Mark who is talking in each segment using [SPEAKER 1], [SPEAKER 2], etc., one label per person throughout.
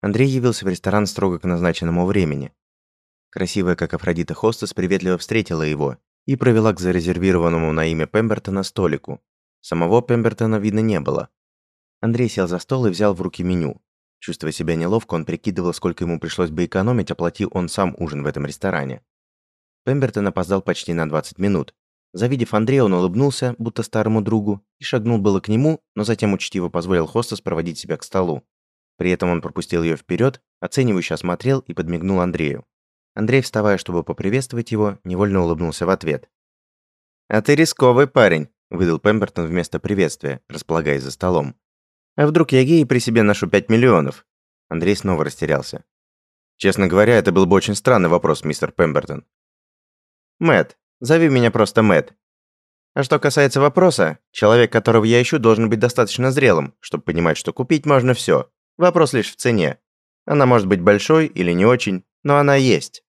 [SPEAKER 1] Андрей явился в ресторан строго к назначенному времени. Красивая, как Афродита Хостес, приветливо встретила его и провела к зарезервированному на имя Пембертона столику. Самого Пембертона видно не было. Андрей сел за стол и взял в руки меню. Чувствуя себя неловко, он прикидывал, сколько ему пришлось бы экономить, оплатив он сам ужин в этом ресторане. Пембертон опоздал почти на 20 минут. Завидев Андрея, он улыбнулся, будто старому другу, и шагнул было к нему, но затем учтиво позволил хостес проводить себя к столу. При этом он пропустил ее вперед, оценивающе осмотрел и подмигнул Андрею. Андрей, вставая, чтобы поприветствовать его, невольно улыбнулся в ответ. «А ты рисковый парень», – выдал Пембертон вместо приветствия, располагаясь за столом. «А вдруг я гей и при себе ношу 5 миллионов?» Андрей снова растерялся. «Честно говоря, это был бы очень странный вопрос, мистер Пембертон». Мэт, зови меня просто Мэт. А что касается вопроса, человек, которого я ищу, должен быть достаточно зрелым, чтобы понимать, что купить можно все. Вопрос лишь в цене. Она может быть большой или не очень, но она есть.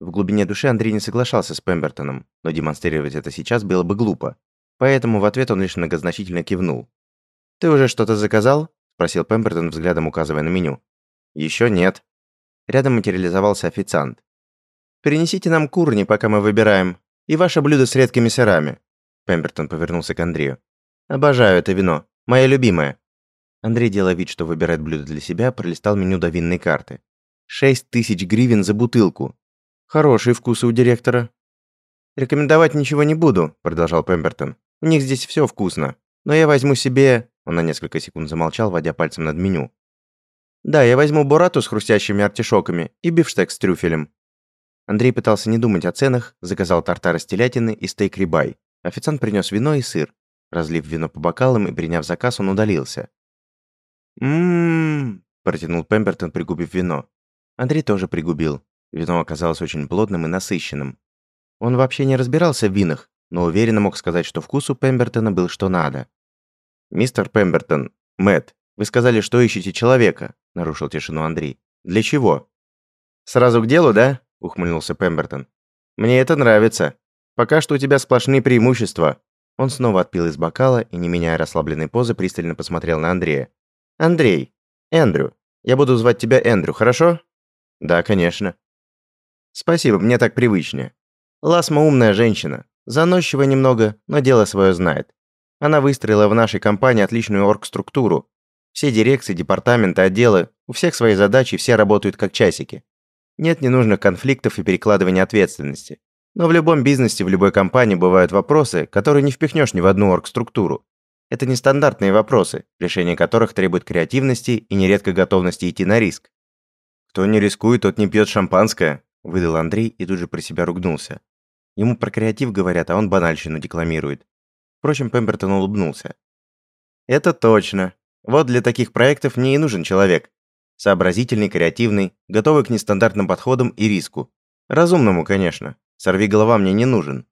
[SPEAKER 1] В глубине души Андрей не соглашался с Пембертоном, но демонстрировать это сейчас было бы глупо. Поэтому в ответ он лишь многозначительно кивнул. «Ты уже что-то заказал?» – спросил Пембертон, взглядом указывая на меню. «Еще нет». Рядом материализовался официант. «Перенесите нам курни, пока мы выбираем, и ваше блюдо с редкими сырами». Пембертон повернулся к Андрею. «Обожаю это вино. Мое любимое. Андрей, делая вид, что выбирает блюдо для себя, пролистал меню до винной карты. Шесть тысяч гривен за бутылку. Хорошие вкусы у директора. «Рекомендовать ничего не буду», – продолжал Пембертон. «У них здесь все вкусно. Но я возьму себе...» Он на несколько секунд замолчал, водя пальцем над меню. «Да, я возьму бурату с хрустящими артишоками и бифштег с трюфелем». Андрей пытался не думать о ценах, заказал тартар из телятины и стейк рибай. Официант принес вино и сыр. Разлив вино по бокалам и приняв заказ, он удалился. «М-м-м», протянул Пембертон, пригубив вино. Андрей тоже пригубил. Вино оказалось очень плотным и насыщенным. Он вообще не разбирался в винах, но уверенно мог сказать, что вкус у Пембертона был что надо. «Мистер Пембертон, Мэтт, вы сказали, что ищете человека», – нарушил тишину Андрей. «Для чего?» «Сразу к делу, да?» – ухмыльнулся Пембертон. «Мне это нравится. Пока что у тебя сплошные преимущества». Он снова отпил из бокала и, не меняя расслабленной позы, пристально посмотрел на Андрея. Андрей. Эндрю. Я буду звать тебя Эндрю, хорошо? Да, конечно. Спасибо, мне так привычнее. Ласма умная женщина. Заносчивая немного, но дело свое знает. Она выстроила в нашей компании отличную оргструктуру. Все дирекции, департаменты, отделы, у всех свои задачи, все работают как часики. Нет ненужных конфликтов и перекладывания ответственности. Но в любом бизнесе, в любой компании бывают вопросы, которые не впихнешь ни в одну оргструктуру. Это нестандартные вопросы, решение которых требует креативности и нередко готовности идти на риск. «Кто не рискует, тот не пьет шампанское», – выдал Андрей и тут же про себя ругнулся. Ему про креатив говорят, а он банальщину декламирует. Впрочем, Пембертон улыбнулся. «Это точно. Вот для таких проектов мне и нужен человек. Сообразительный, креативный, готовый к нестандартным подходам и риску. Разумному, конечно. Сорви голова мне не нужен.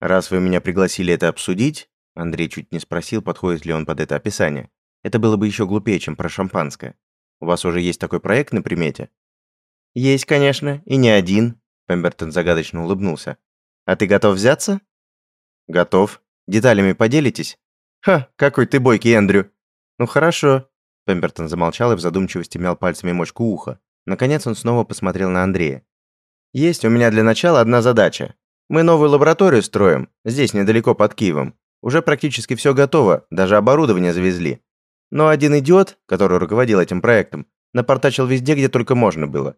[SPEAKER 1] Раз вы меня пригласили это обсудить, Андрей чуть не спросил, подходит ли он под это описание. Это было бы еще глупее, чем про шампанское. У вас уже есть такой проект на примете? Есть, конечно, и не один. Пембертон загадочно улыбнулся. А ты готов взяться? Готов. Деталями поделитесь? Ха, какой ты бойкий, Эндрю. Ну хорошо. Пембертон замолчал и в задумчивости мял пальцами мочку уха. Наконец он снова посмотрел на Андрея. Есть у меня для начала одна задача. Мы новую лабораторию строим, здесь недалеко под Киевом. Уже практически все готово, даже оборудование завезли. Но один идиот, который руководил этим проектом, напортачил везде, где только можно было.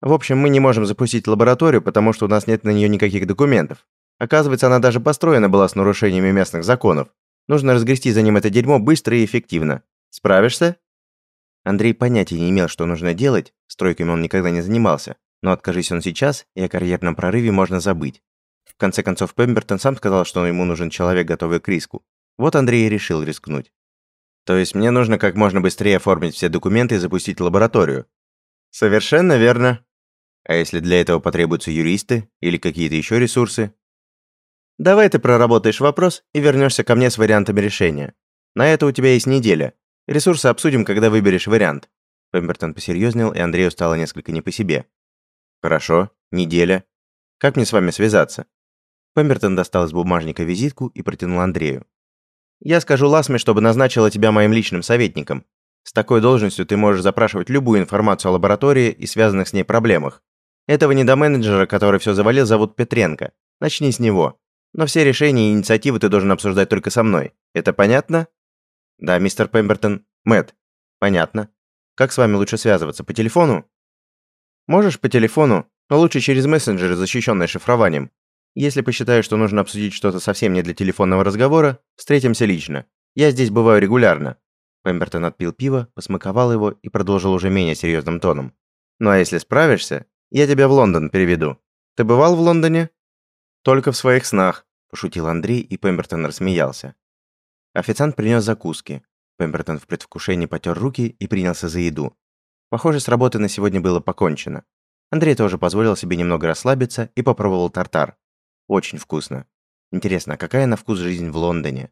[SPEAKER 1] В общем, мы не можем запустить лабораторию, потому что у нас нет на нее никаких документов. Оказывается, она даже построена была с нарушениями местных законов. Нужно разгрести за ним это дерьмо быстро и эффективно. Справишься? Андрей понятия не имел, что нужно делать, стройками он никогда не занимался. Но откажись он сейчас, и о карьерном прорыве можно забыть. Конце концов, Пембертон сам сказал, что ему нужен человек, готовый к риску. Вот Андрей и решил рискнуть. То есть мне нужно как можно быстрее оформить все документы и запустить лабораторию. Совершенно верно. А если для этого потребуются юристы или какие-то еще ресурсы? Давай ты проработаешь вопрос и вернешься ко мне с вариантами решения. На это у тебя есть неделя. Ресурсы обсудим, когда выберешь вариант. Пембертон посерьезнел, и Андрею стало несколько не по себе. Хорошо, неделя. Как мне с вами связаться? Пембертон достал из бумажника визитку и протянул Андрею. «Я скажу Ласме, чтобы назначила тебя моим личным советником. С такой должностью ты можешь запрашивать любую информацию о лаборатории и связанных с ней проблемах. Этого недоменеджера, который все завалил, зовут Петренко. Начни с него. Но все решения и инициативы ты должен обсуждать только со мной. Это понятно? Да, мистер Пембертон. Мэтт. Понятно. Как с вами лучше связываться? По телефону? Можешь по телефону, но лучше через мессенджеры, защищенные шифрованием. Если посчитаешь, что нужно обсудить что-то совсем не для телефонного разговора, встретимся лично. Я здесь бываю регулярно. Пембертон отпил пиво, посмаковал его и продолжил уже менее серьезным тоном. Ну а если справишься, я тебя в Лондон переведу. Ты бывал в Лондоне? Только в своих снах, пошутил Андрей, и Пембертон рассмеялся. Официант принес закуски. Пембертон в предвкушении потер руки и принялся за еду. Похоже, с работы на сегодня было покончено. Андрей тоже позволил себе немного расслабиться и попробовал тартар. Очень вкусно. Интересно, а какая на вкус жизнь в Лондоне?